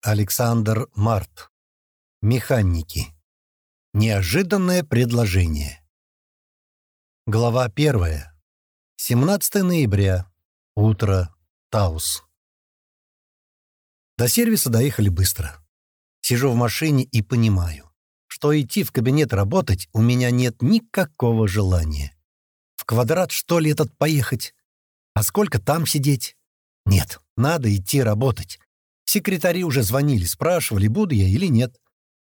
Александр Март. Механики. Неожиданное предложение. Глава 1. 17 ноября. Утро. Таус. До сервиса доехали быстро. Сижу в машине и понимаю, что идти в кабинет работать у меня нет никакого желания. В квадрат, что ли, этот поехать? А сколько там сидеть? Нет, надо идти работать. Секретари уже звонили, спрашивали, буду я или нет.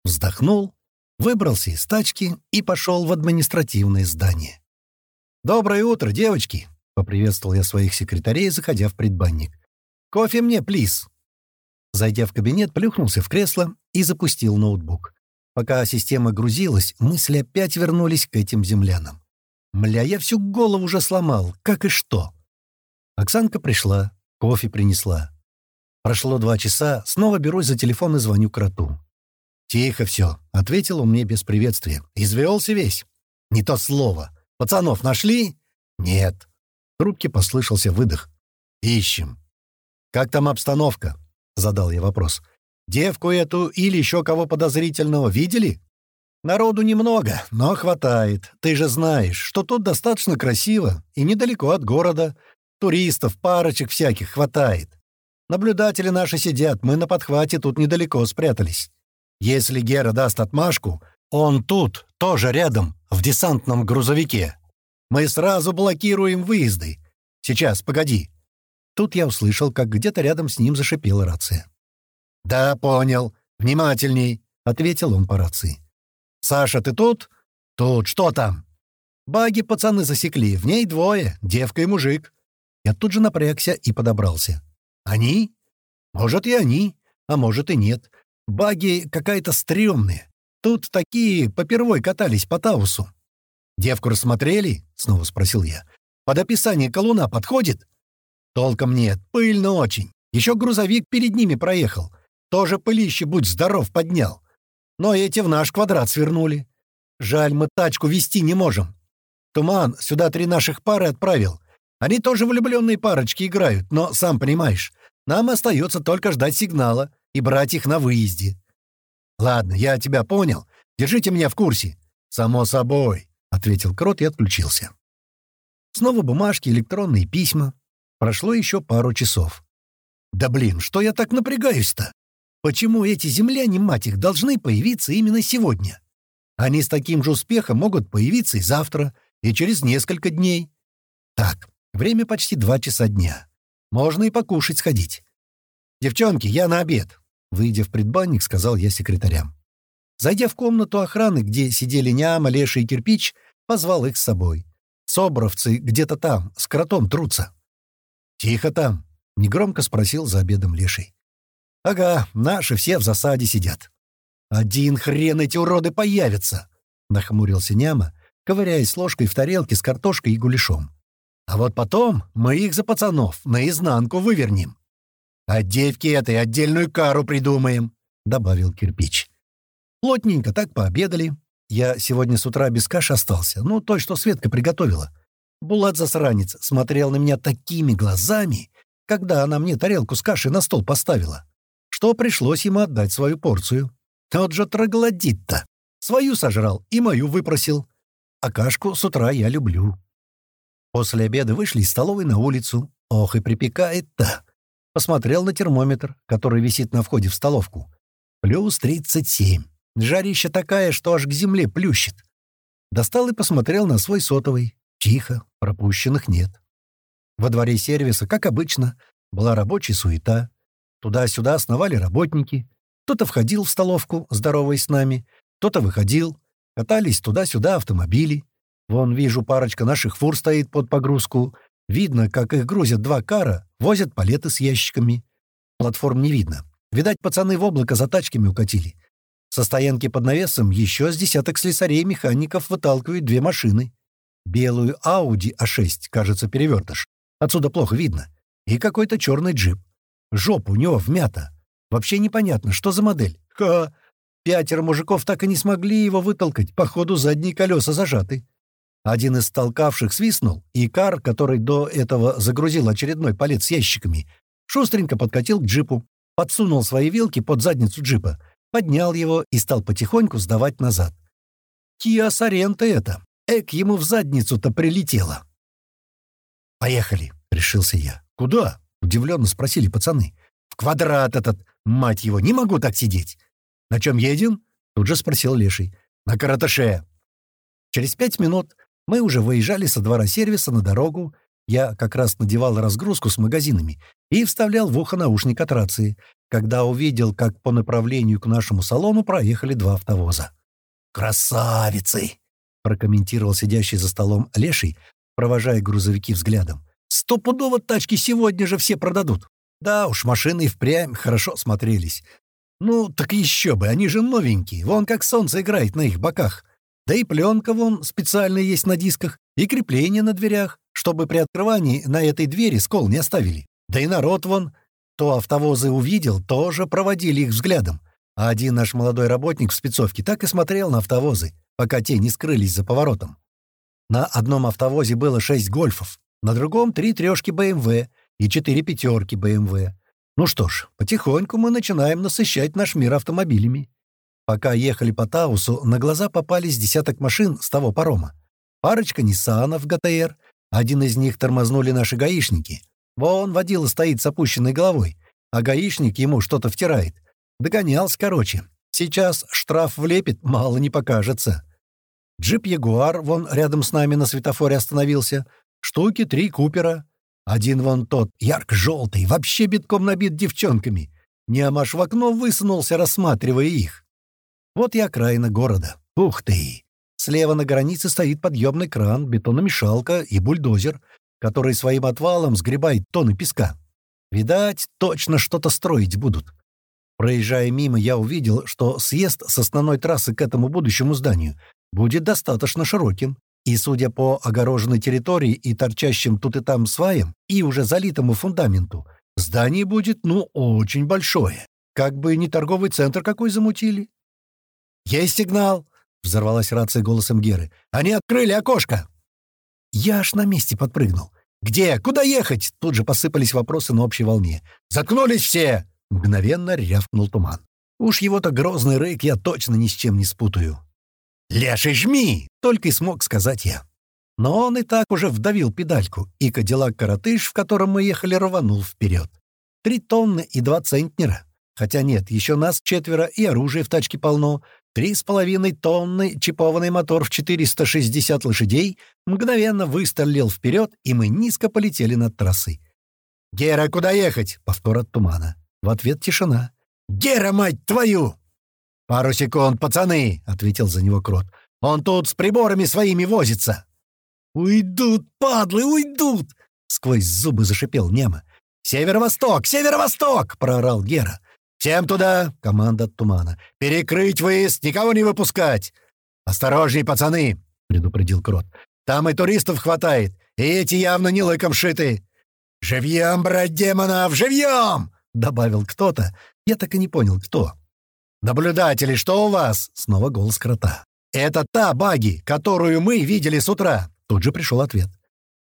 Вздохнул, выбрался из тачки и пошел в административное здание. «Доброе утро, девочки!» — поприветствовал я своих секретарей, заходя в предбанник. «Кофе мне, плиз!» Зайдя в кабинет, плюхнулся в кресло и запустил ноутбук. Пока система грузилась, мысли опять вернулись к этим землянам. Мля, я всю голову уже сломал, как и что. Оксанка пришла, кофе принесла. Прошло два часа, снова берусь за телефон и звоню кроту. «Тихо все», — ответил он мне без приветствия. «Извелся весь». «Не то слово. Пацанов нашли?» «Нет». В трубке послышался выдох. «Ищем». «Как там обстановка?» — задал я вопрос. «Девку эту или еще кого подозрительного видели?» «Народу немного, но хватает. Ты же знаешь, что тут достаточно красиво и недалеко от города. Туристов, парочек всяких хватает. Наблюдатели наши сидят, мы на подхвате тут недалеко спрятались. Если Гера даст отмашку, он тут, тоже рядом, в десантном грузовике. Мы сразу блокируем выезды. Сейчас, погоди». Тут я услышал, как где-то рядом с ним зашипела рация. «Да, понял. Внимательней», — ответил он по рации. «Саша, ты тут?» «Тут. Что там?» «Баги пацаны засекли. В ней двое. Девка и мужик». Я тут же напрягся и подобрался. Они? Может, и они, а может и нет. Баги какая-то стрёмная. Тут такие попервой катались по Таусу. «Девку рассмотрели?» — снова спросил я. «Под описание колуна подходит?» «Толком нет. Пыльно очень. Еще грузовик перед ними проехал. Тоже пылище, будь здоров, поднял. Но эти в наш квадрат свернули. Жаль, мы тачку вести не можем. Туман сюда три наших пары отправил. Они тоже влюбленные парочки играют, но, сам понимаешь, нам остается только ждать сигнала и брать их на выезде. Ладно, я тебя понял. Держите меня в курсе. Само собой, — ответил Крот и отключился. Снова бумажки, электронные письма. Прошло еще пару часов. Да блин, что я так напрягаюсь-то? Почему эти земляне, мать их, должны появиться именно сегодня? Они с таким же успехом могут появиться и завтра, и через несколько дней. Так, Время почти два часа дня. Можно и покушать сходить. «Девчонки, я на обед!» Выйдя в предбанник, сказал я секретарям. Зайдя в комнату охраны, где сидели Няма, Леша и Кирпич, позвал их с собой. Собровцы где-то там, с кротом трутся. «Тихо там», — негромко спросил за обедом Леший. «Ага, наши все в засаде сидят». «Один хрен эти уроды появятся!» — нахмурился Няма, ковыряясь ложкой в тарелке с картошкой и гуляшом. А вот потом мы их за пацанов наизнанку вывернем. А девке этой отдельную кару придумаем», — добавил кирпич. Плотненько так пообедали. Я сегодня с утра без каши остался, ну, той, что Светка приготовила. Булат засранец смотрел на меня такими глазами, когда она мне тарелку с кашей на стол поставила, что пришлось ему отдать свою порцию. Тот же троглодит-то. Свою сожрал и мою выпросил. А кашку с утра я люблю. После обеда вышли из столовой на улицу. Ох, и припекает-то. Посмотрел на термометр, который висит на входе в столовку. Плюс 37. Жарища такая, что аж к земле плющит. Достал и посмотрел на свой сотовый. Тихо, пропущенных нет. Во дворе сервиса, как обычно, была рабочая суета. Туда-сюда сновали работники. Кто-то входил в столовку, здороваясь с нами, кто-то выходил. Катались туда-сюда автомобили. Вон, вижу, парочка наших фур стоит под погрузку. Видно, как их грузят два кара, возят палеты с ящиками. Платформ не видно. Видать, пацаны в облако за тачками укатили. Со стоянки под навесом еще с десяток слесарей механиков выталкивают две машины. Белую Audi A6, кажется, перевертыш. Отсюда плохо видно. И какой-то черный джип. Жопа у него вмята. Вообще непонятно, что за модель. Ха! Пятеро мужиков так и не смогли его вытолкать. Походу, задние колеса зажаты. Один из толкавших свистнул, и Кар, который до этого загрузил очередной палет с ящиками, шустренько подкатил к джипу, подсунул свои вилки под задницу джипа, поднял его и стал потихоньку сдавать назад. Киа Соренто это. Эк, ему в задницу-то прилетело. «Поехали», — решился я. «Куда?» — удивленно спросили пацаны. «В квадрат этот, мать его, не могу так сидеть». «На чем едем?» — тут же спросил Леший. «На караташе». Через пять минут мы уже выезжали со двора сервиса на дорогу. Я как раз надевал разгрузку с магазинами и вставлял в ухо наушник от рации, когда увидел, как по направлению к нашему салону проехали два автовоза. «Красавицы!» — прокомментировал сидящий за столом Леший, провожая грузовики взглядом. «Стопудово тачки сегодня же все продадут. Да уж, машины впрямь хорошо смотрелись. Ну, так еще бы, они же новенькие, вон как солнце играет на их боках. Да и пленка вон специальная есть на дисках, и крепление на дверях, чтобы при открывании на этой двери скол не оставили. Да и народ вон, то автовозы увидел, тоже проводили их взглядом. А один наш молодой работник в спецовке так и смотрел на автовозы, пока те не скрылись за поворотом. На одном автовозе было шесть гольфов, на другом — три трешки БМВ и четыре пятерки БМВ. Ну что ж, потихоньку мы начинаем насыщать наш мир автомобилями. Пока ехали по Таусу, на глаза попались десяток машин с того парома. Парочка Ниссанов ГТР, один из них тормознули наши гаишники. Вон водила стоит с опущенной головой, а гаишник ему что-то втирает — Догонялся, короче. Сейчас штраф влепит, мало не покажется. Джип «Ягуар» вон рядом с нами на светофоре остановился. Штуки три Купера. Один вон тот, ярко-желтый, вообще битком набит девчонками. Неамаш в окно высунулся, рассматривая их. Вот и окраина города. Ух ты! Слева на границе стоит подъемный кран, бетономешалка и бульдозер, который своим отвалом сгребает тонны песка. Видать, точно что-то строить будут. Проезжая мимо, я увидел, что съезд с основной трассы к этому будущему зданию будет достаточно широким, и, судя по огороженной территории и торчащим тут и там сваям, и уже залитому фундаменту, здание будет, ну, очень большое. Как бы не торговый центр какой замутили. «Есть сигнал!» — взорвалась рация голосом Геры. «Они открыли окошко!» Я аж на месте подпрыгнул. «Где? Куда ехать?» Тут же посыпались вопросы на общей волне. «Заткнулись все!» Мгновенно рявкнул туман. Уж его-то грозный рык я точно ни с чем не спутаю. «Леший, жми!» — только и смог сказать я. Но он и так уже вдавил педальку, и кадиллак-коротыш, в котором мы ехали, рванул вперед. Три тонны и два центнера. Хотя нет, еще нас четверо, и оружия в тачке полно. Три с половиной тонны, чипованный мотор в 460 лошадей мгновенно выстрелил вперед, и мы низко полетели над трассой. «Гера, куда ехать?» — повтор от тумана. В ответ тишина. «Гера, мать твою!» «Пару секунд, пацаны!» — ответил за него Крот. «Он тут с приборами своими возится!» «Уйдут, падлы, уйдут!» — сквозь зубы зашипел Нема. «Северо-восток! Северо-восток!» — проорал Гера. «Всем туда!» — команда от тумана. «Перекрыть выезд! Никого не выпускать!» «Осторожней, пацаны!» — предупредил Крот. «Там и туристов хватает, и эти явно не лыком шиты!» «Живьем, брать демонов, живьем!» — добавил кто-то. Я так и не понял, кто. «Наблюдатели, что у вас?» — снова голос крота. «Это та баги, которую мы видели с утра!» Тут же пришел ответ.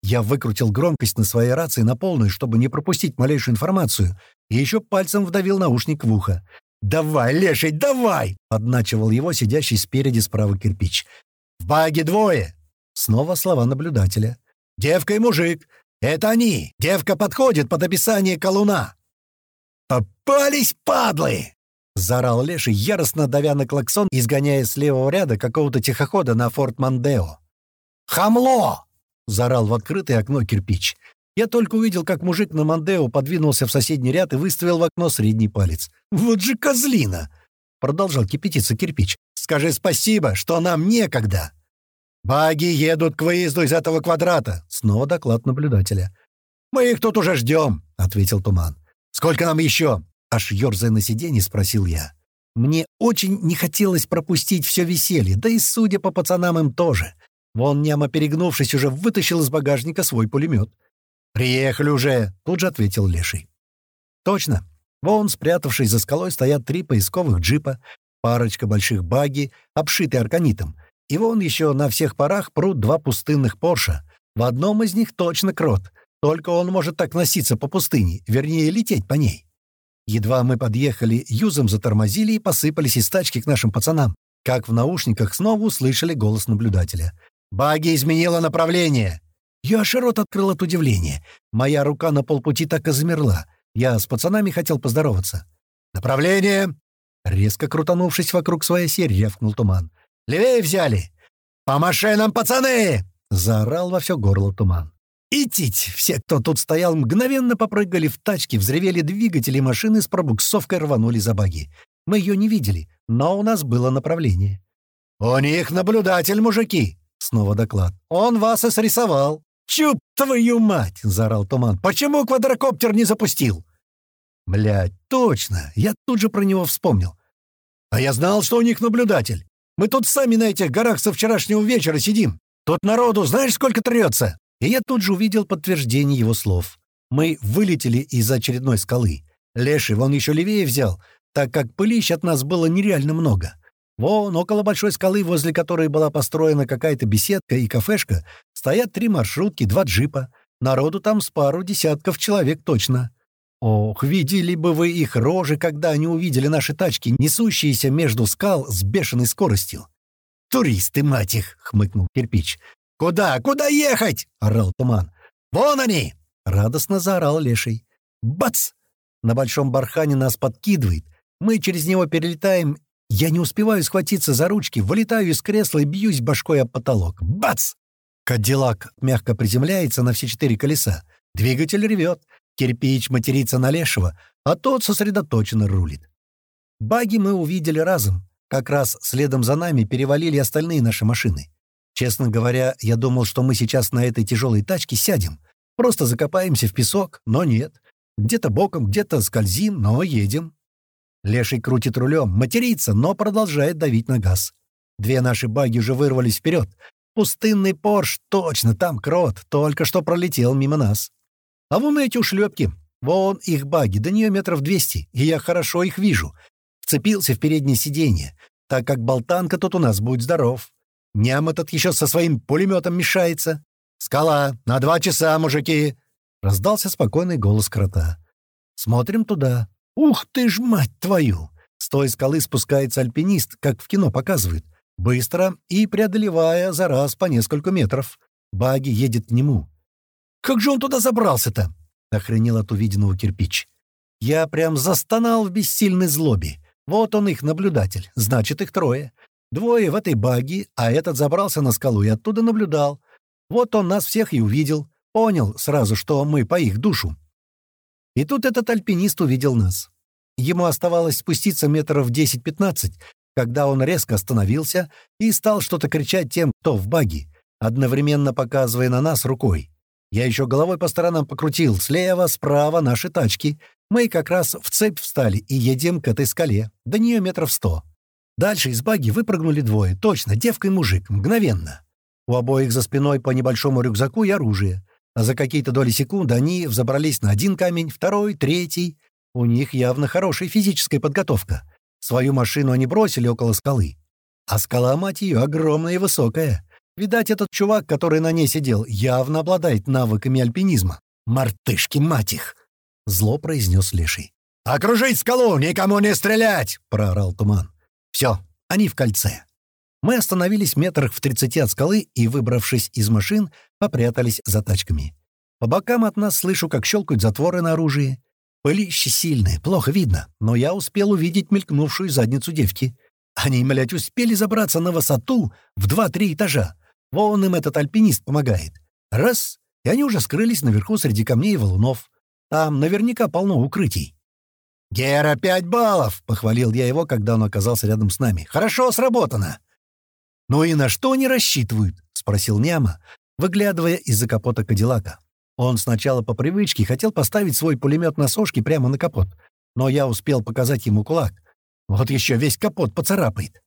Я выкрутил громкость на своей рации на полную, чтобы не пропустить малейшую информацию, и еще пальцем вдавил наушник в ухо. «Давай, леший, давай!» — подначивал его сидящий спереди справа кирпич. «В баге двое!» Снова слова наблюдателя. «Девка и мужик! Это они! Девка подходит под описание колуна!» «Попались, падлы!» — заорал Леший, яростно давя на клаксон, изгоняя с левого ряда какого-то тихохода на форт Мандео. «Хамло!» — заорал в открытое окно кирпич. Я только увидел, как мужик на Мандео подвинулся в соседний ряд и выставил в окно средний палец. «Вот же козлина!» — продолжал кипятиться кирпич. «Скажи спасибо, что нам некогда!» «Баги едут к выезду из этого квадрата!» — снова доклад наблюдателя. «Мы их тут уже ждем!» — ответил Туман. «Сколько нам еще?» — аж ерзая на сиденье, спросил я. Мне очень не хотелось пропустить все веселье, да и, судя по пацанам, им тоже. Вон, няма перегнувшись, уже вытащил из багажника свой пулемет. «Приехали уже!» — тут же ответил Леший. «Точно. Вон, спрятавшись за скалой, стоят три поисковых джипа, парочка больших баги, обшитые арканитом, и вон еще на всех парах прут два пустынных Порша. В одном из них точно крот, только он может так носиться по пустыне, вернее, лететь по ней. Едва мы подъехали, юзом затормозили и посыпались из тачки к нашим пацанам, как в наушниках снова услышали голос наблюдателя. «Баги изменила направление!» Я аж рот открыл от удивления. Моя рука на полпути так и замерла. Я с пацанами хотел поздороваться. «Направление!» Резко крутанувшись вокруг своей серии, рявкнул туман. «Левее взяли!» «По машинам, пацаны!» — заорал во все горло туман. «Идтить!» Все, кто тут стоял, мгновенно попрыгали в тачки, взревели двигатели машины с пробуксовкой рванули за баги. Мы ее не видели, но у нас было направление. «У них наблюдатель, мужики!» — снова доклад. «Он вас и срисовал!» «Чуп твою мать!» — заорал Туман. «Почему квадрокоптер не запустил?» «Блядь, точно! Я тут же про него вспомнил. А я знал, что у них наблюдатель. Мы тут сами на этих горах со вчерашнего вечера сидим. Тут народу знаешь, сколько трется?» И я тут же увидел подтверждение его слов. Мы вылетели из очередной скалы. Леший вон еще левее взял, так как пылищ от нас было нереально много. Вон, около большой скалы, возле которой была построена какая-то беседка и кафешка, стоят три маршрутки, два джипа. Народу там с пару десятков человек точно. Ох, видели бы вы их рожи, когда они увидели наши тачки, несущиеся между скал с бешеной скоростью. «Туристы, мать их!» — хмыкнул кирпич. «Куда? Куда ехать?» — орал туман. «Вон они!» — радостно заорал леший. «Бац!» На большом бархане нас подкидывает. Мы через него перелетаем. Я не успеваю схватиться за ручки, вылетаю из кресла и бьюсь башкой об потолок. Бац! Кадиллак мягко приземляется на все четыре колеса. Двигатель ревет. Кирпич матерится на лешего, а тот сосредоточенно рулит. Баги мы увидели разом. Как раз следом за нами перевалили остальные наши машины. Честно говоря, я думал, что мы сейчас на этой тяжелой тачке сядем. Просто закопаемся в песок, но нет. Где-то боком, где-то скользим, но едем. Леший крутит рулем, матерится, но продолжает давить на газ. Две наши баги уже вырвались вперед. Пустынный Порш, точно, там крот, только что пролетел мимо нас. А вон эти ушлепки, вон их баги, до нее метров двести, и я хорошо их вижу. Вцепился в переднее сиденье, так как болтанка тут у нас будет здоров. Ням этот еще со своим пулеметом мешается. «Скала! На два часа, мужики!» — раздался спокойный голос крота. Смотрим туда. Ух ты ж, мать твою! С той скалы спускается альпинист, как в кино показывают. Быстро и преодолевая за раз по несколько метров. Баги едет к нему. «Как же он туда забрался-то?» — охренел от увиденного кирпич. Я прям застонал в бессильной злобе. Вот он их наблюдатель, значит, их трое. Двое в этой баги, а этот забрался на скалу и оттуда наблюдал. Вот он нас всех и увидел. Понял сразу, что мы по их душу. И тут этот альпинист увидел нас. Ему оставалось спуститься метров 10-15, когда он резко остановился и стал что-то кричать тем, кто в баги, одновременно показывая на нас рукой. Я еще головой по сторонам покрутил. Слева, справа наши тачки. Мы как раз в цепь встали и едем к этой скале. До нее метров сто. Дальше из баги выпрыгнули двое. Точно, девка и мужик. Мгновенно. У обоих за спиной по небольшому рюкзаку и оружие. А за какие-то доли секунды они взобрались на один камень, второй, третий. У них явно хорошая физическая подготовка. Свою машину они бросили около скалы. А скала, мать ее, огромная и высокая. Видать, этот чувак, который на ней сидел, явно обладает навыками альпинизма. «Мартышки, мать их!» — зло произнес Леший. «Окружить скалу! Никому не стрелять!» — проорал Туман. Все, они в кольце. Мы остановились метрах в тридцати от скалы и, выбравшись из машин, попрятались за тачками. По бокам от нас слышу, как щелкают затворы на оружии. Пылище сильное, плохо видно, но я успел увидеть мелькнувшую задницу девки. Они, блядь, успели забраться на высоту в два-три этажа. Вон им этот альпинист помогает. Раз — и они уже скрылись наверху среди камней и валунов. Там наверняка полно укрытий. «Гера, пять баллов!» — похвалил я его, когда он оказался рядом с нами. «Хорошо сработано!» «Ну и на что они рассчитывают?» — спросил Няма, выглядывая из-за капота Кадиллака. Он сначала по привычке хотел поставить свой пулемет на сошке прямо на капот, но я успел показать ему кулак. Вот еще весь капот поцарапает.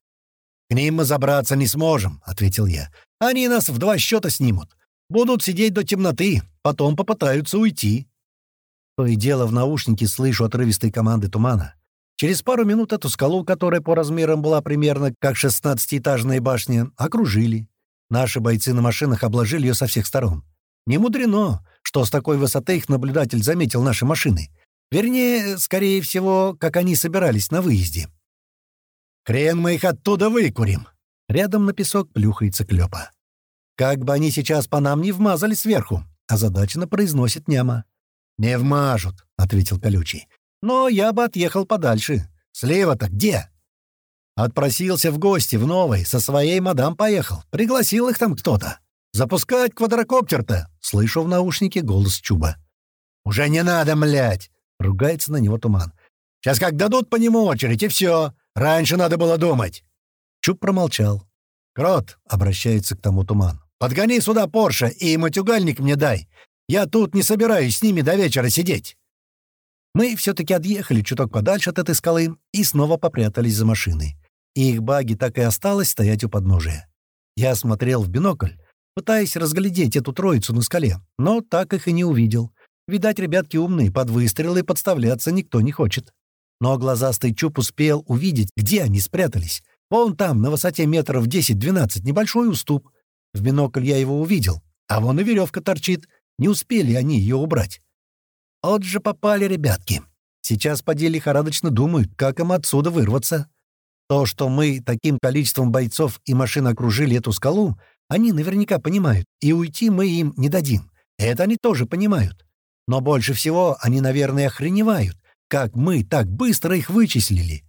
«К ним мы забраться не сможем», — ответил я. «Они нас в два счета снимут. Будут сидеть до темноты, потом попытаются уйти». То и дело в наушнике слышу отрывистой команды тумана. Через пару минут эту скалу, которая по размерам была примерно как шестнадцатиэтажная башня, окружили. Наши бойцы на машинах обложили ее со всех сторон. Не мудрено, что с такой высоты их наблюдатель заметил наши машины. Вернее, скорее всего, как они собирались на выезде. «Хрен мы их оттуда выкурим!» Рядом на песок плюхается Клёпа. «Как бы они сейчас по нам не вмазали сверху!» озадаченно произносит Няма. «Не вмажут», — ответил Колючий. «Но я бы отъехал подальше. Слева-то где?» Отпросился в гости в новой, со своей мадам поехал. Пригласил их там кто-то. «Запускать квадрокоптер-то!» — слышу в наушнике голос Чуба. «Уже не надо, млять!» — ругается на него туман. «Сейчас как дадут по нему очередь, и все. Раньше надо было думать». Чуб промолчал. «Крот!» — обращается к тому туман. «Подгони сюда Порше и матюгальник мне дай. Я тут не собираюсь с ними до вечера сидеть». Мы все-таки отъехали чуток подальше от этой скалы и снова попрятались за машиной. И их баги так и осталось стоять у подножия. Я смотрел в бинокль, пытаясь разглядеть эту троицу на скале, но так их и не увидел. Видать, ребятки умные, под выстрелы подставляться никто не хочет. Но глазастый Чуп успел увидеть, где они спрятались. Вон там, на высоте метров 10-12, небольшой уступ. В бинокль я его увидел, а вон и веревка торчит. Не успели они ее убрать. Вот же попали ребятки. Сейчас поди лихорадочно думают, как им отсюда вырваться. То, что мы таким количеством бойцов и машин окружили эту скалу, они наверняка понимают, и уйти мы им не дадим. Это они тоже понимают. Но больше всего они, наверное, охреневают, как мы так быстро их вычислили.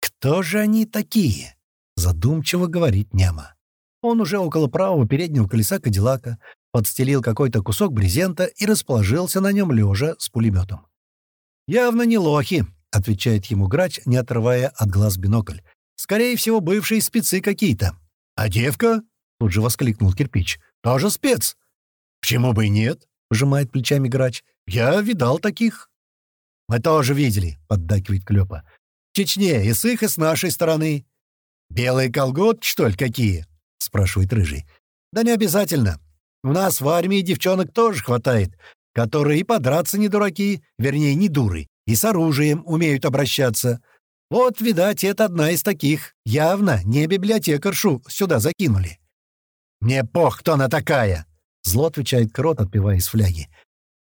«Кто же они такие?» — задумчиво говорит Няма. Он уже около правого переднего колеса Кадиллака подстелил какой-то кусок брезента и расположился на нем лежа с пулеметом. «Явно не лохи», — отвечает ему грач, не отрывая от глаз бинокль. «Скорее всего, бывшие спецы какие-то». «А девка?» — тут же воскликнул кирпич. «Тоже спец». «Почему бы и нет?» — пожимает плечами грач. «Я видал таких». «Мы тоже видели», — поддакивает Клёпа. «В Чечне и с их, и с нашей стороны». «Белые колготки, что ли, какие?» — спрашивает Рыжий. «Да не обязательно. У нас в армии девчонок тоже хватает, которые и подраться не дураки, вернее, не дуры, и с оружием умеют обращаться. Вот, видать, это одна из таких. Явно не библиотекаршу сюда закинули». «Мне пох, кто она такая!» — зло отвечает Крот, отпивая из фляги.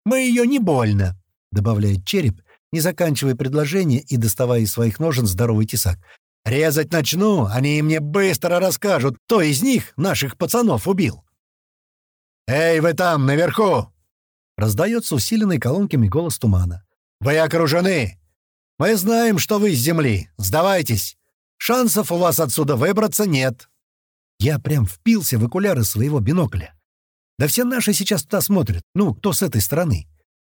«Мы ее не больно», — добавляет череп, не заканчивая предложение и доставая из своих ножен здоровый тесак. «Резать начну, они мне быстро расскажут, кто из них наших пацанов убил». «Эй, вы там, наверху!» Раздается усиленный колонками голос тумана. «Вы окружены! Мы знаем, что вы с земли. Сдавайтесь! Шансов у вас отсюда выбраться нет!» Я прям впился в окуляры своего бинокля. Да все наши сейчас туда смотрят. Ну, кто с этой стороны?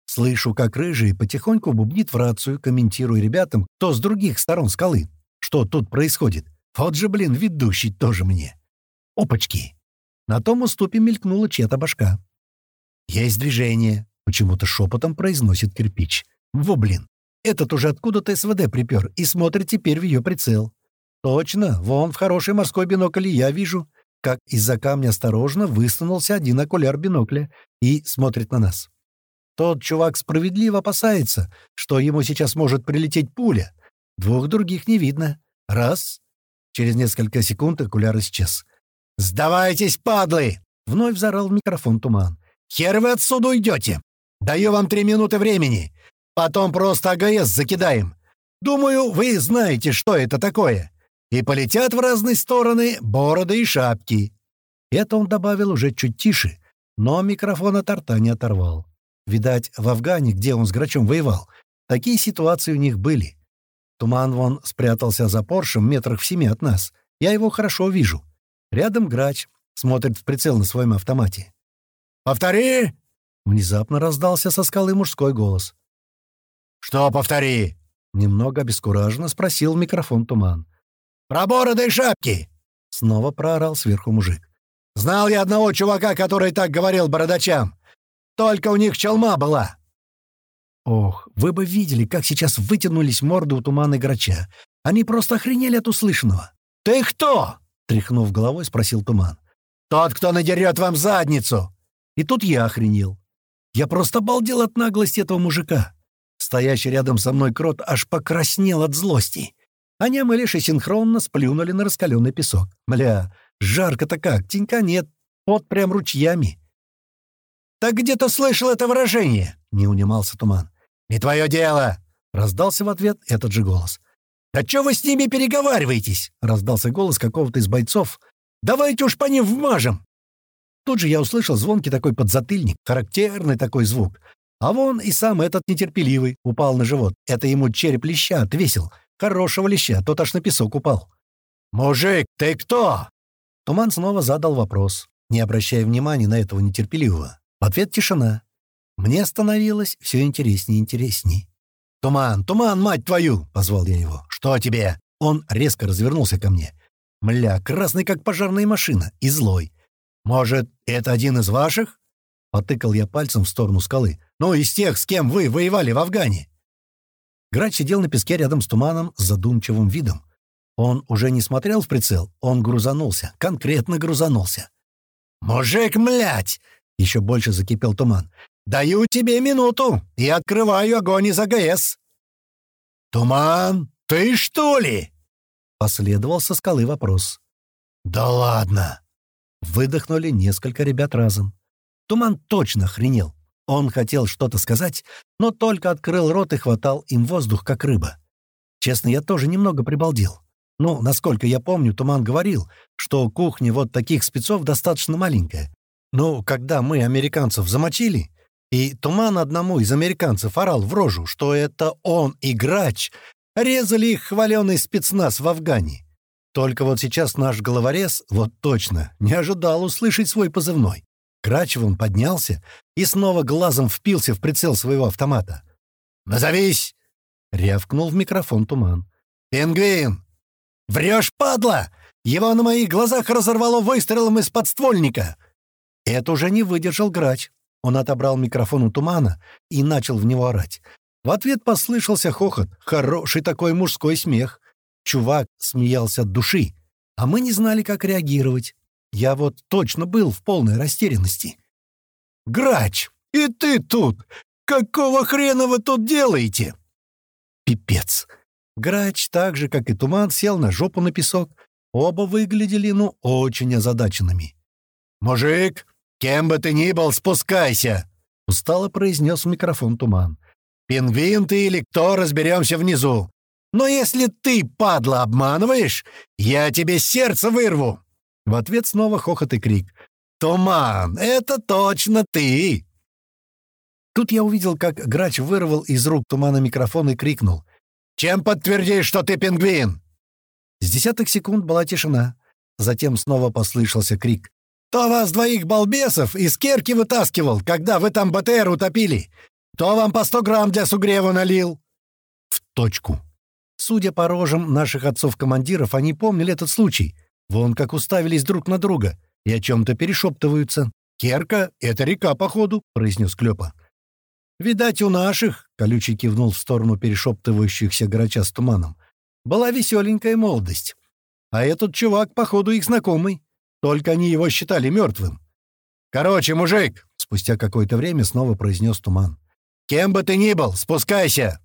Слышу, как рыжий потихоньку бубнит в рацию, комментируя ребятам, кто с других сторон скалы. Что тут происходит? Вот же, блин, ведущий тоже мне. Опачки! На том уступе мелькнула чья-то башка. «Есть движение», — почему-то шепотом произносит кирпич. «Во, блин! Этот уже откуда-то СВД припер и смотрит теперь в ее прицел. Точно, вон в хороший морской бинокль я вижу, как из-за камня осторожно высунулся один окуляр бинокля и смотрит на нас. Тот чувак справедливо опасается, что ему сейчас может прилететь пуля. Двух других не видно. Раз. Через несколько секунд окуляр исчез. «Сдавайтесь, падлы!» — вновь взорал в микрофон туман. «Хер вы отсюда уйдете! Даю вам три минуты времени. Потом просто АГС закидаем. Думаю, вы знаете, что это такое и полетят в разные стороны бороды и шапки. Это он добавил уже чуть тише, но микрофон от рта не оторвал. Видать, в Афгане, где он с Грачом воевал, такие ситуации у них были. Туман вон спрятался за Поршем метрах в семи от нас. Я его хорошо вижу. Рядом Грач смотрит в прицел на своем автомате. «Повтори!» — внезапно раздался со скалы мужской голос. «Что повтори?» — немного обескураженно спросил в микрофон Туман. «Про бороды и шапки!» — снова проорал сверху мужик. «Знал я одного чувака, который так говорил бородачам. Только у них челма была!» Ох, вы бы видели, как сейчас вытянулись морды у тумана грача. Они просто охренели от услышанного. «Ты кто?» — тряхнув головой, спросил туман. «Тот, кто надерет вам задницу!» И тут я охренел. Я просто обалдел от наглости этого мужика. Стоящий рядом со мной крот аж покраснел от злости. Они Амелиша синхронно сплюнули на раскаленный песок. Мля, жарко-то как, тенька нет, под прям ручьями. «Так где-то слышал это выражение», — не унимался Туман. «Не твое дело!» — раздался в ответ этот же голос. «Да что вы с ними переговариваетесь?» — раздался голос какого-то из бойцов. «Давайте уж по ним вмажем!» Тут же я услышал звонкий такой подзатыльник, характерный такой звук. А вон и сам этот нетерпеливый упал на живот. Это ему череп леща отвесил. Хорошего леща, тот аж на песок упал. «Мужик, ты кто?» Туман снова задал вопрос, не обращая внимания на этого нетерпеливого. В ответ тишина. Мне становилось все интереснее и интересней. «Туман, туман, мать твою!» — позвал я его. «Что тебе?» Он резко развернулся ко мне. Мля, красный, как пожарная машина, и злой. «Может, это один из ваших?» Потыкал я пальцем в сторону скалы. «Ну, из тех, с кем вы воевали в Афгане!» Грач сидел на песке рядом с туманом с задумчивым видом. Он уже не смотрел в прицел, он грузанулся, конкретно грузанулся. «Мужик, млять!» — еще больше закипел туман. «Даю тебе минуту и открываю огонь из АГС!» «Туман, ты что ли?» — последовал со скалы вопрос. «Да ладно!» — выдохнули несколько ребят разом. Туман точно охренел. Он хотел что-то сказать, но только открыл рот и хватал им воздух, как рыба. Честно, я тоже немного прибалдел. Ну, насколько я помню, Туман говорил, что кухня вот таких спецов достаточно маленькая. Но когда мы американцев замочили, и Туман одному из американцев орал в рожу, что это он и грач, резали их хваленый спецназ в Афгане. Только вот сейчас наш головорез, вот точно, не ожидал услышать свой позывной. Крачев поднялся и снова глазом впился в прицел своего автомата. «Назовись!» — рявкнул в микрофон туман. «Пингвин!» «Врешь, падла! Его на моих глазах разорвало выстрелом из подствольника!» Это уже не выдержал грач. Он отобрал микрофон у тумана и начал в него орать. В ответ послышался хохот, хороший такой мужской смех. Чувак смеялся от души, а мы не знали, как реагировать. Я вот точно был в полной растерянности. «Грач, и ты тут! Какого хрена вы тут делаете?» Пипец. Грач, так же, как и Туман, сел на жопу на песок. Оба выглядели, ну, очень озадаченными. «Мужик, кем бы ты ни был, спускайся!» — устало произнес в микрофон Туман. «Пингвин ты или кто, разберемся внизу. Но если ты, падла, обманываешь, я тебе сердце вырву!» В ответ снова хохот и крик. «Туман, это точно ты!» Тут я увидел, как грач вырвал из рук тумана микрофон и крикнул. «Чем подтвердишь, что ты пингвин?» С десяток секунд была тишина. Затем снова послышался крик. «Кто вас двоих балбесов из керки вытаскивал, когда вы там БТР утопили? Кто вам по сто грамм для сугрева налил?» В точку. Судя по рожам наших отцов-командиров, они помнили этот случай — Вон как уставились друг на друга и о чем-то перешептываются. «Керка — это река, походу», — произнес Клёпа. «Видать, у наших», — колючий кивнул в сторону перешептывающихся грача с туманом, «была веселенькая молодость. А этот чувак, походу, их знакомый. Только они его считали мертвым». «Короче, мужик», — спустя какое-то время снова произнес туман. «Кем бы ты ни был, спускайся!»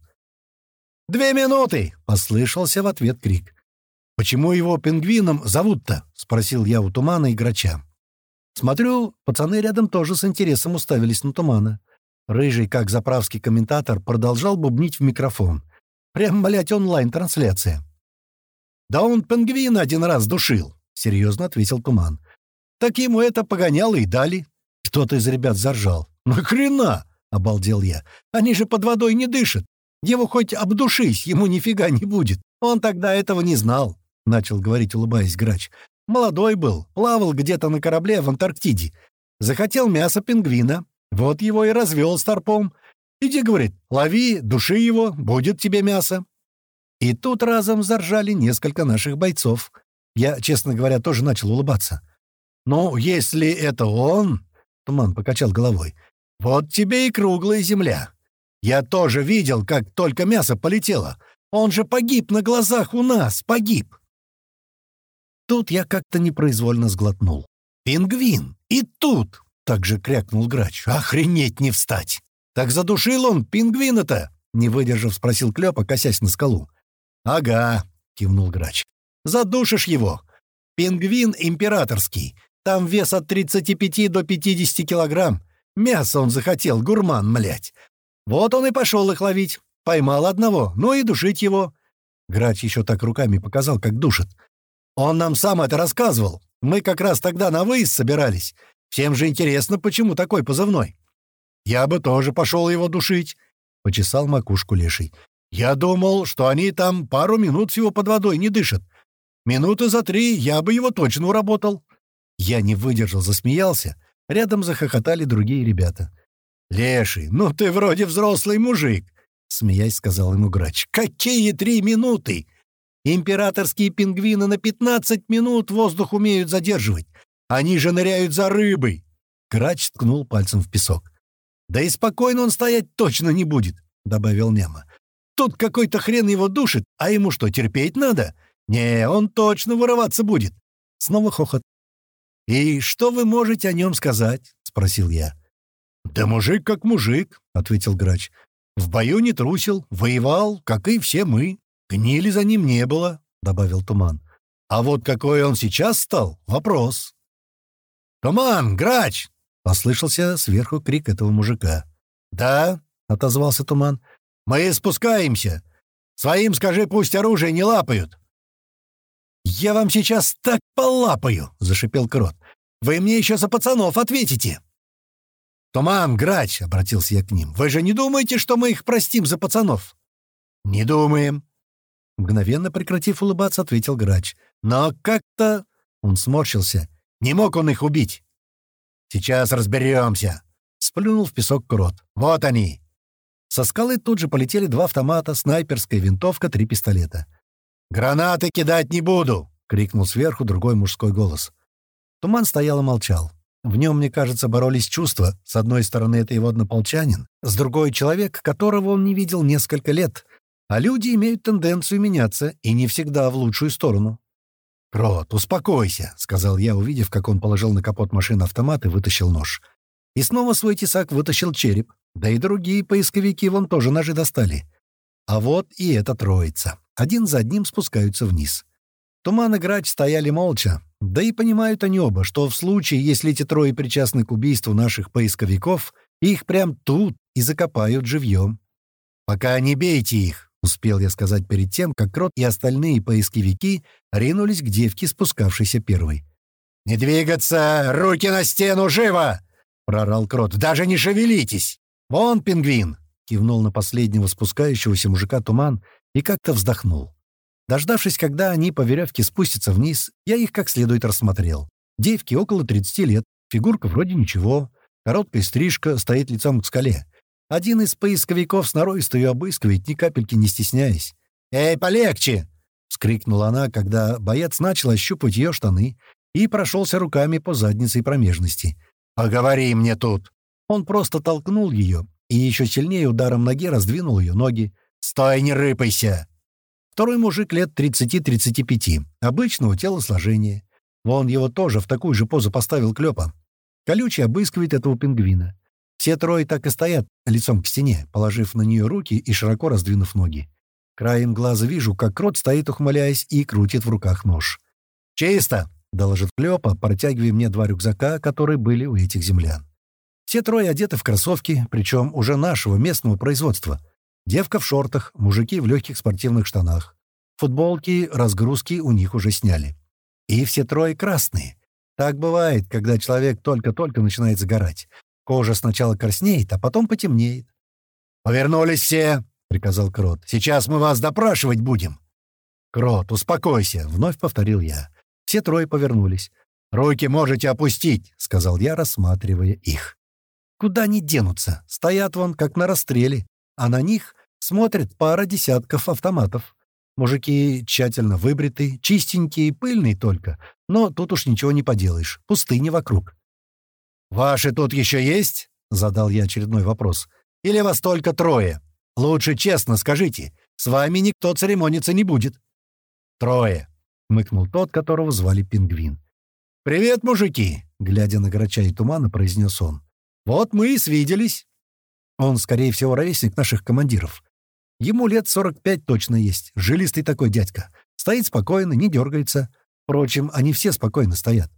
«Две минуты!» — послышался в ответ крик. «Почему его пингвином зовут-то?» — спросил я у Тумана и Грача. Смотрю, пацаны рядом тоже с интересом уставились на Тумана. Рыжий, как заправский комментатор, продолжал бубнить в микрофон. Прям, блядь, онлайн-трансляция. «Да он пингвина один раз душил», — серьезно ответил Туман. «Так ему это погоняло и дали». Кто-то из ребят заржал. «Ну хрена!» — обалдел я. «Они же под водой не дышат. Его хоть обдушись, ему нифига не будет. Он тогда этого не знал». — начал говорить, улыбаясь грач. «Молодой был, плавал где-то на корабле в Антарктиде. Захотел мясо пингвина. Вот его и развел старпом. Иди, — говорит, — лови, души его, будет тебе мясо». И тут разом заржали несколько наших бойцов. Я, честно говоря, тоже начал улыбаться. «Ну, если это он...» — Туман покачал головой. «Вот тебе и круглая земля. Я тоже видел, как только мясо полетело. Он же погиб на глазах у нас, погиб. Тут я как-то непроизвольно сглотнул. «Пингвин! И тут!» — так же крякнул грач. «Охренеть не встать!» «Так задушил он пингвина-то?» — не выдержав, спросил Клёпа, косясь на скалу. «Ага», — кивнул грач. «Задушишь его. Пингвин императорский. Там вес от 35 до 50 килограмм. Мясо он захотел, гурман, млять. Вот он и пошел их ловить. Поймал одного, ну и душить его. Грач еще так руками показал, как душит. Он нам сам это рассказывал. Мы как раз тогда на выезд собирались. Всем же интересно, почему такой позывной. Я бы тоже пошел его душить, — почесал макушку леший. Я думал, что они там пару минут всего под водой не дышат. Минуты за три я бы его точно уработал. Я не выдержал, засмеялся. Рядом захохотали другие ребята. «Леший, ну ты вроде взрослый мужик!» — смеясь сказал ему грач. «Какие три минуты? Императорские пингвины на пятнадцать минут воздух умеют задерживать. Они же ныряют за рыбой!» Грач ткнул пальцем в песок. «Да и спокойно он стоять точно не будет», — добавил Нема. «Тут какой-то хрен его душит, а ему что, терпеть надо? Не, он точно вырываться будет». Снова хохот. «И что вы можете о нем сказать?» — спросил я. «Да мужик как мужик», — ответил грач. «В бою не трусил, воевал, как и все мы. Гнили за ним не было», — добавил Туман. «А вот какой он сейчас стал — вопрос». «Туман, грач!» — послышался сверху крик этого мужика. «Да», — отозвался Туман. «Мы спускаемся. Своим скажи, пусть оружие не лапают». «Я вам сейчас так полапаю!» — зашипел Крот. «Вы мне еще за пацанов ответите!» «Туман, Грач!» — обратился я к ним. «Вы же не думаете, что мы их простим за пацанов?» «Не думаем!» Мгновенно прекратив улыбаться, ответил Грач. «Но как-то...» — он сморщился. «Не мог он их убить!» «Сейчас разберемся!» — сплюнул в песок Крот. «Вот они!» Со скалы тут же полетели два автомата, снайперская винтовка, три пистолета. «Гранаты кидать не буду!» — крикнул сверху другой мужской голос. Туман стоял и молчал. В нем, мне кажется, боролись чувства. С одной стороны, это его однополчанин, с другой — человек, которого он не видел несколько лет. А люди имеют тенденцию меняться, и не всегда в лучшую сторону. «Крот, успокойся», — сказал я, увидев, как он положил на капот машины автомат и вытащил нож. И снова свой тесак вытащил череп. Да и другие поисковики вон тоже ножи достали. А вот и эта троица. Один за одним спускаются вниз. Туман и Грач стояли молча, да и понимают они оба, что в случае, если эти трое причастны к убийству наших поисковиков, их прям тут и закопают живьем. «Пока не бейте их», — успел я сказать перед тем, как Крот и остальные поисковики ринулись к девке, спускавшейся первой. «Не двигаться! Руки на стену! Живо!» — прорал Крот. «Даже не шевелитесь! Вон пингвин!» — кивнул на последнего спускающегося мужика туман и как-то вздохнул. Дождавшись, когда они по веревке спустятся вниз, я их как следует рассмотрел. Девки около 30 лет, фигурка вроде ничего, короткая стрижка, стоит лицом к скале. Один из поисковиков сноровисто ее обыскивает, ни капельки не стесняясь. «Эй, полегче!» — вскрикнула она, когда боец начал ощупывать ее штаны и прошелся руками по заднице и промежности. «Поговори мне тут!» Он просто толкнул ее и еще сильнее ударом ноги раздвинул ее ноги. «Стой, не рыпайся!» Второй мужик лет 30-35, обычного телосложения. Вон его тоже в такую же позу поставил Клёпа. Колючий обыскивает этого пингвина. Все трое так и стоят, лицом к стене, положив на нее руки и широко раздвинув ноги. Краем глаза вижу, как крот стоит, ухмыляясь, и крутит в руках нож. «Чисто!» — доложит Клёпа, протягивая мне два рюкзака, которые были у этих землян. Все трое одеты в кроссовки, причем уже нашего местного производства — Девка в шортах, мужики в легких спортивных штанах. Футболки, разгрузки у них уже сняли. И все трое красные. Так бывает, когда человек только-только начинает загорать. Кожа сначала краснеет, а потом потемнеет. «Повернулись все!» — приказал Крот. «Сейчас мы вас допрашивать будем!» «Крот, успокойся!» — вновь повторил я. Все трое повернулись. «Руки можете опустить!» — сказал я, рассматривая их. «Куда они денутся? Стоят вон, как на расстреле а на них смотрит пара десятков автоматов. Мужики тщательно выбриты, чистенькие, пыльные только, но тут уж ничего не поделаешь, пустыни вокруг. «Ваши тут еще есть?» — задал я очередной вопрос. «Или вас только трое? Лучше честно скажите, с вами никто церемониться не будет». «Трое», — мыкнул тот, которого звали Пингвин. «Привет, мужики!» — глядя на грача и тумана, произнес он. «Вот мы и свиделись. Он, скорее всего, ровесник наших командиров. Ему лет 45 точно есть. Жилистый такой дядька. Стоит спокойно, не дергается. Впрочем, они все спокойно стоят.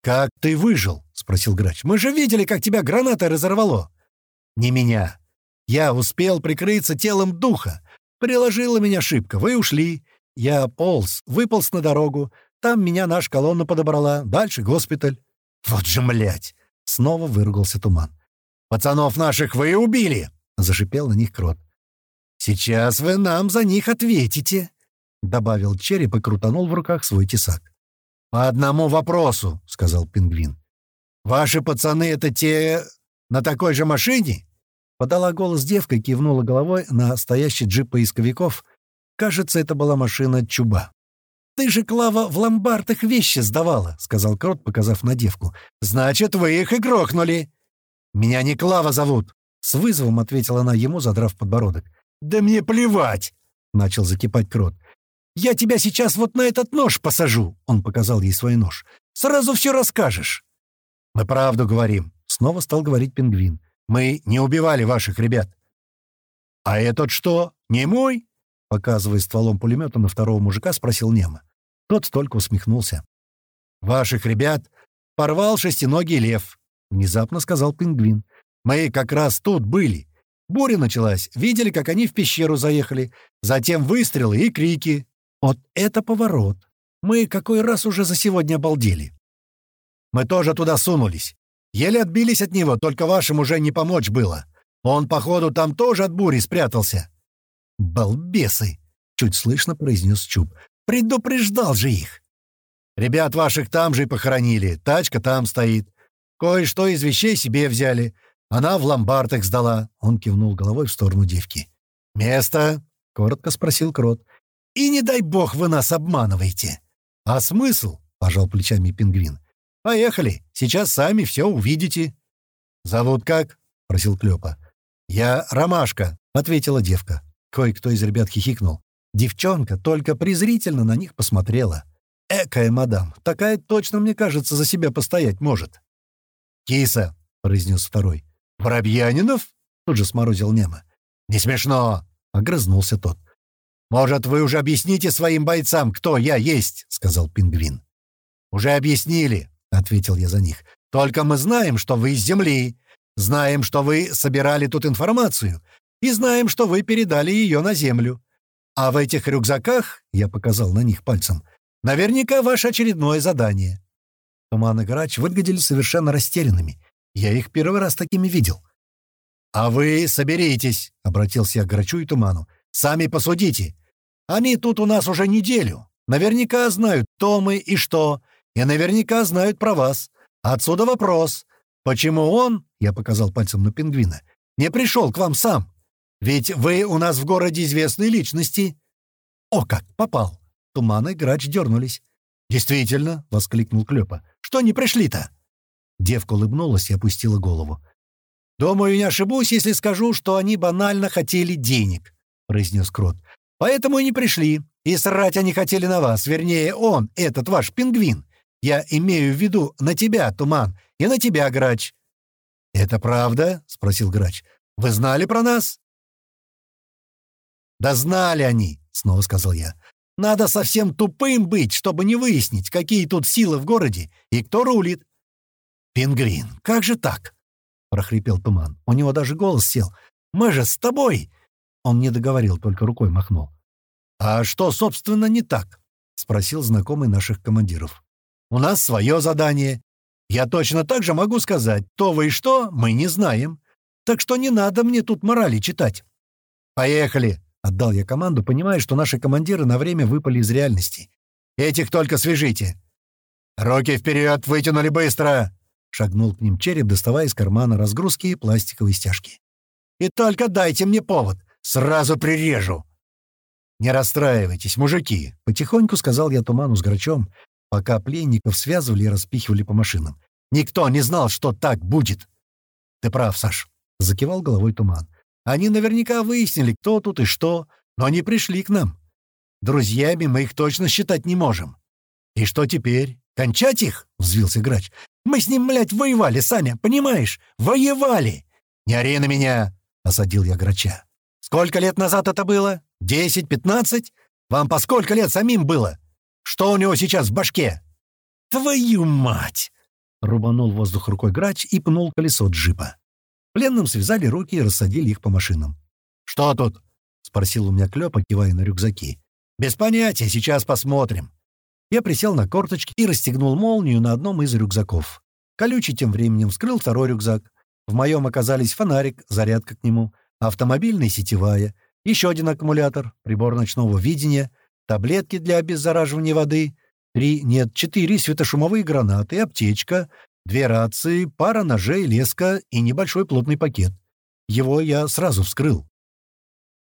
«Как ты выжил?» — спросил грач. «Мы же видели, как тебя гранатой разорвало». «Не меня. Я успел прикрыться телом духа. Приложила меня шибко, вы ушли. Я полз, выполз на дорогу. Там меня наша колонна подобрала. Дальше госпиталь. Вот же, млять! Снова выругался туман. «Пацанов наших вы убили!» — зашипел на них крот. «Сейчас вы нам за них ответите!» — добавил череп и крутанул в руках свой тесак. «По одному вопросу», — сказал пингвин. «Ваши пацаны — это те на такой же машине?» Подала голос девка и кивнула головой на стоящий джип поисковиков. Кажется, это была машина Чуба. «Ты же, Клава, в ломбард их вещи сдавала», — сказал Крот, показав на девку. «Значит, вы их и грохнули». «Меня не Клава зовут», — с вызовом ответила она ему, задрав подбородок. «Да мне плевать!» — начал закипать Крот. «Я тебя сейчас вот на этот нож посажу», — он показал ей свой нож. «Сразу все расскажешь». «Мы правду говорим», — снова стал говорить пингвин. Мы не убивали ваших ребят». «А этот что, не мой?» Показывая стволом пулемета на второго мужика, спросил Нема. Тот только усмехнулся. «Ваших ребят порвал шестиногий лев», — внезапно сказал пингвин. «Мы как раз тут были. Буря началась. Видели, как они в пещеру заехали. Затем выстрелы и крики. Вот это поворот. Мы какой раз уже за сегодня обалдели. Мы тоже туда сунулись. Еле отбились от него, только вашим уже не помочь было. Он, походу, там тоже от бури спрятался». «Балбесы!» — чуть слышно произнес Чуб. «Предупреждал же их!» «Ребят ваших там же и похоронили. Тачка там стоит. Кое-что из вещей себе взяли. Она в ломбард их сдала». Он кивнул головой в сторону девки. «Место?» — коротко спросил Крот. «И не дай бог вы нас обманываете!» «А смысл?» — пожал плечами пингвин. «Поехали, сейчас сами все увидите». «Зовут как?» — просил Клёпа. «Я Ромашка», — ответила девка. Кое-кто из ребят хихикнул. Девчонка только презрительно на них посмотрела. «Экая, мадам, такая точно, мне кажется, за себя постоять может». «Киса», — произнес второй. «Воробьянинов?» — тут же сморозил Нема. «Не смешно», — огрызнулся тот. «Может, вы уже объясните своим бойцам, кто я есть?» — сказал пингвин. «Уже объяснили», — ответил я за них. «Только мы знаем, что вы из Земли, знаем, что вы собирали тут информацию, и знаем, что вы передали ее на Землю. А в этих рюкзаках, — я показал на них пальцем, — наверняка ваше очередное задание». Туман и Грач выглядели совершенно растерянными. Я их первый раз такими видел. «А вы соберитесь», — обратился я к Грачу и Туману. «Сами посудите. Они тут у нас уже неделю. Наверняка знают, кто мы и что, и наверняка знают про вас. Отсюда вопрос. Почему он, я показал пальцем на пингвина, не пришел к вам сам? Ведь вы у нас в городе известные личности. О как, попал. Туман и грач дернулись. «Действительно!» — воскликнул Клёпа. «Что не пришли-то?» Девка улыбнулась и опустила голову. «Думаю, не ошибусь, если скажу, что они банально хотели денег», — произнес Крот. «Поэтому и не пришли. И срать они хотели на вас. Вернее, он, этот ваш пингвин. Я имею в виду на тебя, Туман, и на тебя, Грач». «Это правда?» — спросил Грач. «Вы знали про нас?» «Да знали они», — снова сказал я. «Надо совсем тупым быть, чтобы не выяснить, какие тут силы в городе и кто рулит». «Пингвин, как же так?» — прохрипел Туман. У него даже голос сел. «Мы же с тобой!» Он не договорил, только рукой махнул. «А что, собственно, не так?» — спросил знакомый наших командиров. У нас свое задание. Я точно так же могу сказать, то вы и что, мы не знаем. Так что не надо мне тут морали читать. Поехали, — отдал я команду, понимая, что наши командиры на время выпали из реальности. Этих только свяжите. Руки вперед, вытянули быстро! Шагнул к ним череп, доставая из кармана разгрузки и пластиковые стяжки. «И только дайте мне повод, сразу прирежу!» «Не расстраивайтесь, мужики!» — потихоньку сказал я Туману с Грачом, пока пленников связывали и распихивали по машинам. «Никто не знал, что так будет!» «Ты прав, Саш», — закивал головой туман. «Они наверняка выяснили, кто тут и что, но они пришли к нам. Друзьями мы их точно считать не можем». «И что теперь? Кончать их?» — взвился грач. «Мы с ним, блядь, воевали, Саня, понимаешь? Воевали!» «Не ори на меня!» — осадил я грача. «Сколько лет назад это было? Десять, пятнадцать? Вам по сколько лет самим было? Что у него сейчас в башке?» «Твою мать!» — рубанул воздух рукой грач и пнул колесо джипа. Пленным связали руки и рассадили их по машинам. «Что тут?» — спросил у меня Клёпа, кивая на рюкзаки. «Без понятия, сейчас посмотрим». Я присел на корточки и расстегнул молнию на одном из рюкзаков. Колючий тем временем вскрыл второй рюкзак. В моем оказались фонарик, зарядка к нему, автомобильная сетевая, еще один аккумулятор, прибор ночного видения, таблетки для обеззараживания воды, три, нет, четыре светошумовые гранаты, аптечка, две рации, пара ножей, леска и небольшой плотный пакет. Его я сразу вскрыл.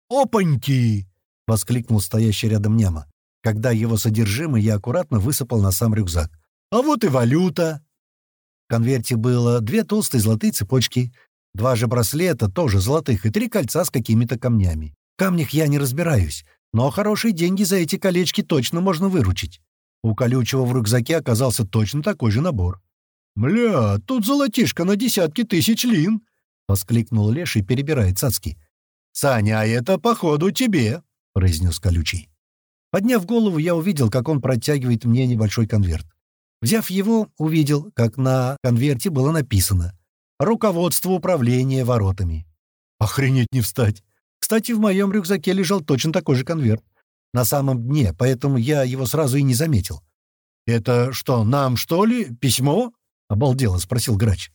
«Опаньки!» — воскликнул стоящий рядом няма, когда его содержимое я аккуратно высыпал на сам рюкзак. «А вот и валюта!» В конверте было две толстые золотые цепочки, два же браслета, тоже золотых, и три кольца с какими-то камнями. В камнях я не разбираюсь, но хорошие деньги за эти колечки точно можно выручить. У колючего в рюкзаке оказался точно такой же набор. «Мля, тут золотишко на десятки тысяч лин!» — воскликнул Леший, перебирая цацки. «Саня, а это, походу, тебе», — произнес колючий. Подняв голову, я увидел, как он протягивает мне небольшой конверт. Взяв его, увидел, как на конверте было написано «Руководство управления воротами». Охренеть не встать! Кстати, в моем рюкзаке лежал точно такой же конверт. На самом дне, поэтому я его сразу и не заметил. «Это что, нам, что ли, письмо?» — обалдело спросил грач.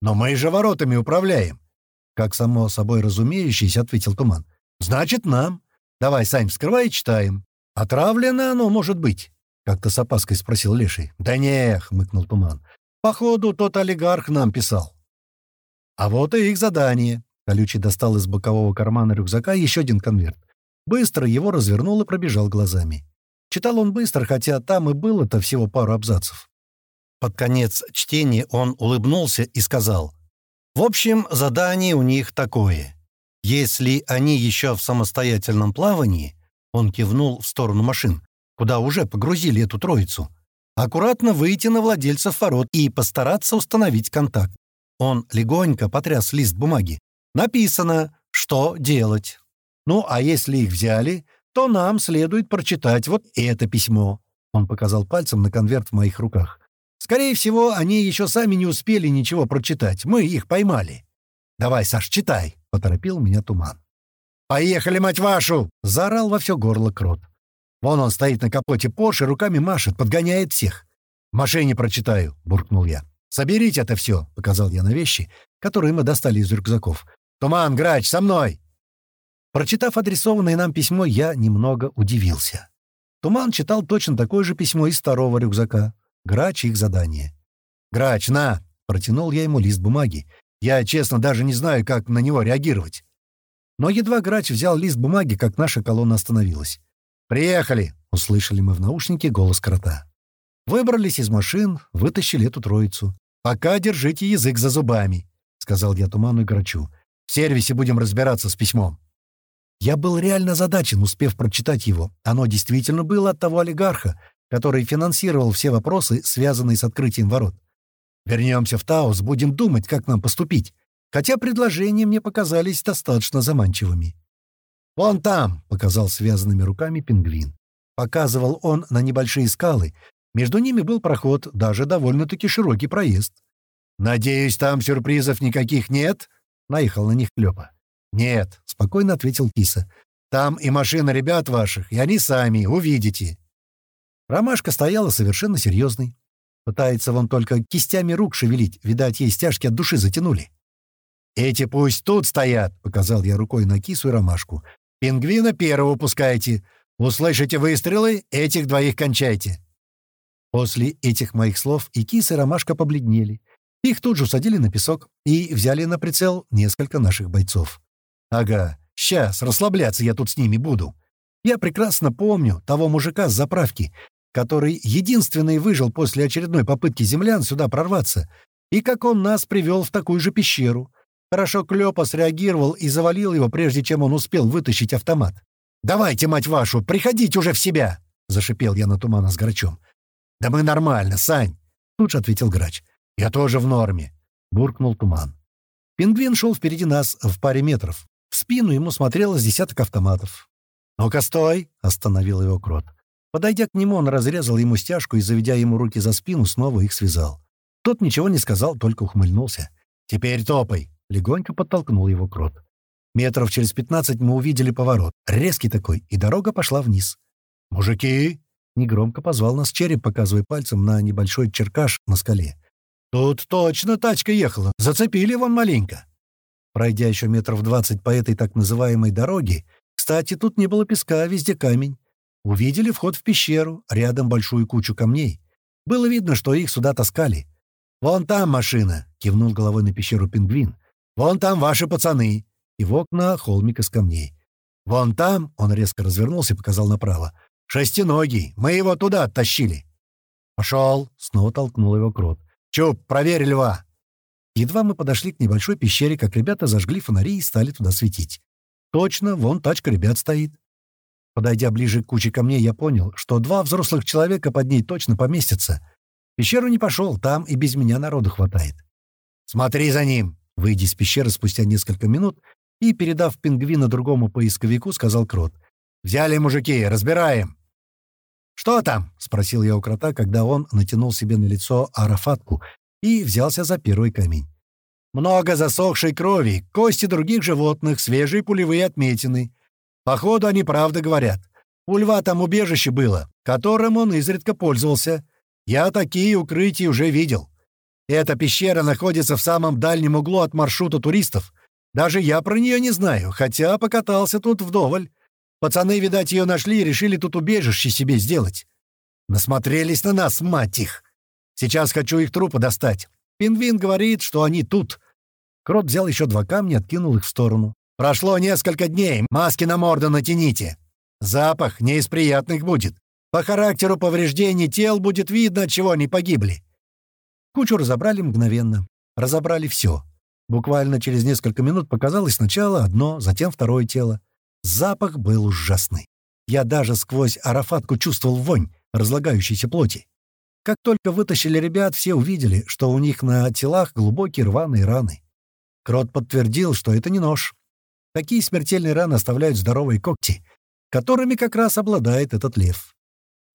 «Но мы же воротами управляем. Как само собой разумеющийся, ответил Туман. «Значит, нам. Давай, Сань, вскрывай и читаем. Отравлено оно, может быть?» Как-то с опаской спросил Леший. «Да не», — хмыкнул Туман. «Походу, тот олигарх нам писал». «А вот и их задание». Колючий достал из бокового кармана рюкзака еще один конверт. Быстро его развернул и пробежал глазами. Читал он быстро, хотя там и было-то всего пару абзацев. Под конец чтения он улыбнулся и сказал — в общем, задание у них такое. Если они еще в самостоятельном плавании, он кивнул в сторону машин, куда уже погрузили эту троицу, аккуратно выйти на владельцев ворот и постараться установить контакт. Он легонько потряс лист бумаги. Написано, что делать. Ну, а если их взяли, то нам следует прочитать вот это письмо. Он показал пальцем на конверт в моих руках. Скорее всего, они еще сами не успели ничего прочитать. Мы их поймали. «Давай, Саш, читай», — поторопил меня туман. «Поехали, мать вашу!» — заорал во все горло крот. Вон он стоит на капоте Порше, руками машет, подгоняет всех. «В машине прочитаю», — буркнул я. «Соберите это все», — показал я на вещи, которые мы достали из рюкзаков. «Туман, Грач, со мной!» Прочитав адресованное нам письмо, я немного удивился. Туман читал точно такое же письмо из второго рюкзака. Грач их задание. «Грач, на!» — протянул я ему лист бумаги. «Я, честно, даже не знаю, как на него реагировать». Но едва Грач взял лист бумаги, как наша колонна остановилась. «Приехали!» — услышали мы в наушнике голос крота. Выбрались из машин, вытащили эту троицу. «Пока держите язык за зубами», — сказал я Туману и Грачу. «В сервисе будем разбираться с письмом». Я был реально задачен, успев прочитать его. Оно действительно было от того олигарха, который финансировал все вопросы, связанные с открытием ворот. Вернемся в Таус, будем думать, как нам поступить, хотя предложения мне показались достаточно заманчивыми. «Вон там!» — показал связанными руками пингвин. Показывал он на небольшие скалы. Между ними был проход, даже довольно-таки широкий проезд. «Надеюсь, там сюрпризов никаких нет?» — наехал на них Клёпа. «Нет», — спокойно ответил Киса. «Там и машина ребят ваших, и они сами, увидите». Ромашка стояла совершенно серьезной. Пытается вон только кистями рук шевелить, видать, ей стяжки от души затянули. «Эти пусть тут стоят», — показал я рукой на кису и ромашку. «Пингвина первого пускайте. Услышите выстрелы, этих двоих кончайте». После этих моих слов и киса, и ромашка побледнели. Их тут же усадили на песок и взяли на прицел несколько наших бойцов. «Ага, сейчас, расслабляться я тут с ними буду. Я прекрасно помню того мужика с заправки, который единственный выжил после очередной попытки землян сюда прорваться, и как он нас привел в такую же пещеру. Хорошо Клёпа среагировал и завалил его, прежде чем он успел вытащить автомат. «Давайте, мать вашу, приходите уже в себя!» — зашипел я на тумана с Грачом. «Да мы нормально, Сань!» — тут же ответил Грач. «Я тоже в норме!» — буркнул туман. Пингвин шел впереди нас в паре метров. В спину ему смотрело с десяток автоматов. «Ну-ка, стой!» — остановил его Крот. Подойдя к нему, он разрезал ему стяжку и, заведя ему руки за спину, снова их связал. Тот ничего не сказал, только ухмыльнулся. «Теперь топай», — легонько подтолкнул его крот. Метров через пятнадцать мы увидели поворот, резкий такой, и дорога пошла вниз. «Мужики!» — негромко позвал нас череп, показывая пальцем на небольшой черкаш на скале. «Тут точно тачка ехала. Зацепили вон маленько». Пройдя еще метров двадцать по этой так называемой дороге, кстати, тут не было песка, а везде камень. Увидели вход в пещеру, рядом большую кучу камней. Было видно, что их сюда таскали. «Вон там машина!» — кивнул головой на пещеру пингвин. «Вон там ваши пацаны!» И в окна холмик из камней. «Вон там!» — он резко развернулся и показал направо. «Шестиногий! Мы его туда оттащили!» «Пошел!» — снова толкнул его крот. «Чуп, проверь льва!» Едва мы подошли к небольшой пещере, как ребята зажгли фонари и стали туда светить. «Точно, вон тачка ребят стоит». Подойдя ближе к куче камней, я понял, что два взрослых человека под ней точно поместятся. В пещеру не пошел, там и без меня народу хватает. «Смотри за ним!» Выйдя из пещеры спустя несколько минут и, передав пингвина другому поисковику, сказал Крот. «Взяли, мужики, разбираем!» «Что там?» — спросил я у крота, когда он натянул себе на лицо арафатку и взялся за первый камень. «Много засохшей крови, кости других животных, свежие пулевые отметины. Походу, они правда говорят. У льва там убежище было, которым он изредка пользовался. Я такие укрытия уже видел. Эта пещера находится в самом дальнем углу от маршрута туристов. Даже я про нее не знаю, хотя покатался тут вдоволь. Пацаны, видать, ее нашли и решили тут убежище себе сделать. Насмотрелись на нас, мать их. Сейчас хочу их трупы достать. Пингвин говорит, что они тут. Крот взял еще два камня, откинул их в сторону. Прошло несколько дней, маски на морду натяните. Запах не из приятных будет. По характеру повреждений тел будет видно, чего они погибли. Кучу разобрали мгновенно. Разобрали все. Буквально через несколько минут показалось сначала одно, затем второе тело. Запах был ужасный. Я даже сквозь арафатку чувствовал вонь разлагающейся плоти. Как только вытащили ребят, все увидели, что у них на телах глубокие рваные раны. Крот подтвердил, что это не нож. Такие смертельные раны оставляют здоровые когти, которыми как раз обладает этот лев.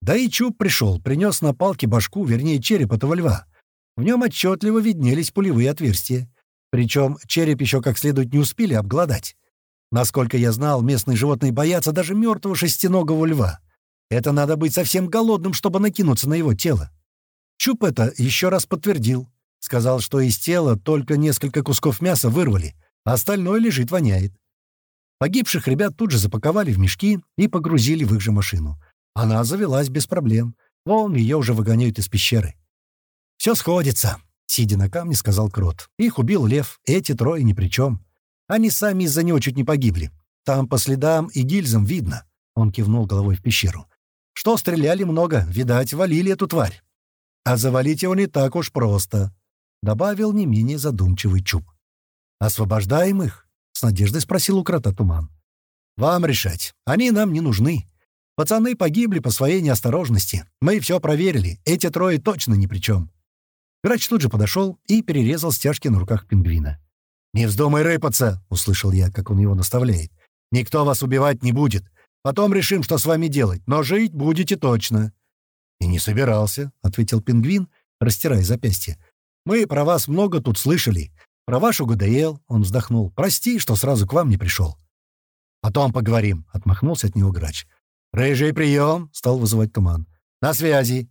Да и Чуб пришел, принес на палке башку, вернее, череп этого льва. В нем отчетливо виднелись пулевые отверстия. Причем череп еще как следует не успели обглодать. Насколько я знал, местные животные боятся даже мертвого шестиногого льва. Это надо быть совсем голодным, чтобы накинуться на его тело. Чуп это еще раз подтвердил. Сказал, что из тела только несколько кусков мяса вырвали, а остальное лежит воняет. Погибших ребят тут же запаковали в мешки и погрузили в их же машину. Она завелась без проблем. Вон ее уже выгоняют из пещеры. «Все сходится», — сидя на камне, сказал Крот. «Их убил лев, эти трое ни при чем. Они сами из-за него чуть не погибли. Там по следам и гильзам видно». Он кивнул головой в пещеру. «Что стреляли много, видать, валили эту тварь. А завалить его не так уж просто», — добавил не менее задумчивый Чуб. «Освобождаем их?» — с надеждой спросил у крота Туман. «Вам решать. Они нам не нужны. Пацаны погибли по своей неосторожности. Мы все проверили. Эти трое точно ни при чем». Грач тут же подошел и перерезал стяжки на руках пингвина. «Не вздумай рыпаться!» — услышал я, как он его наставляет. «Никто вас убивать не будет. Потом решим, что с вами делать, но жить будете точно». «И не собирался», — ответил пингвин, растирая запястье. «Мы про вас много тут слышали. Про вашу ГДЛ», — он вздохнул. «Прости, что сразу к вам не пришел». «Потом поговорим», — отмахнулся от него грач. «Рыжий прием», — стал вызывать туман. «На связи.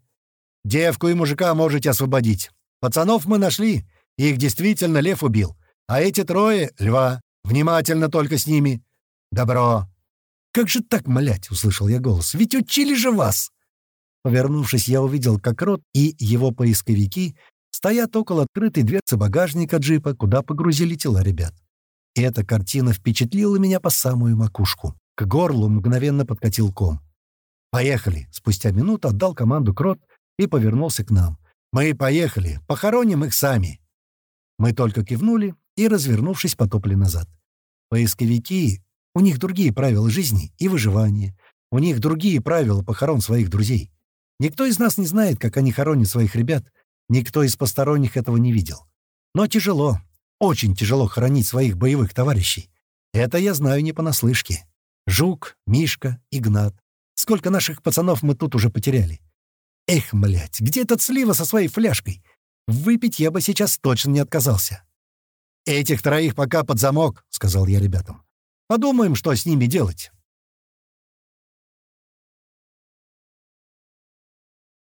Девку и мужика можете освободить. Пацанов мы нашли, их действительно лев убил. А эти трое — льва. Внимательно только с ними. Добро». «Как же так, млять?» — услышал я голос. «Ведь учили же вас!» Повернувшись, я увидел, как Рот и его поисковики стоят около открытой дверцы багажника джипа, куда погрузили тела ребят. Эта картина впечатлила меня по самую макушку. К горлу мгновенно подкатил ком. «Поехали!» — спустя минуту отдал команду Крот и повернулся к нам. «Мы поехали! Похороним их сами!» Мы только кивнули и, развернувшись, потопли назад. Поисковики, у них другие правила жизни и выживания. У них другие правила похорон своих друзей. Никто из нас не знает, как они хоронят своих ребят, Никто из посторонних этого не видел. Но тяжело, очень тяжело хоронить своих боевых товарищей. Это я знаю не понаслышке. Жук, Мишка, Игнат. Сколько наших пацанов мы тут уже потеряли. Эх, млять, где этот слива со своей фляжкой? Выпить я бы сейчас точно не отказался. «Этих троих пока под замок», — сказал я ребятам. «Подумаем, что с ними делать».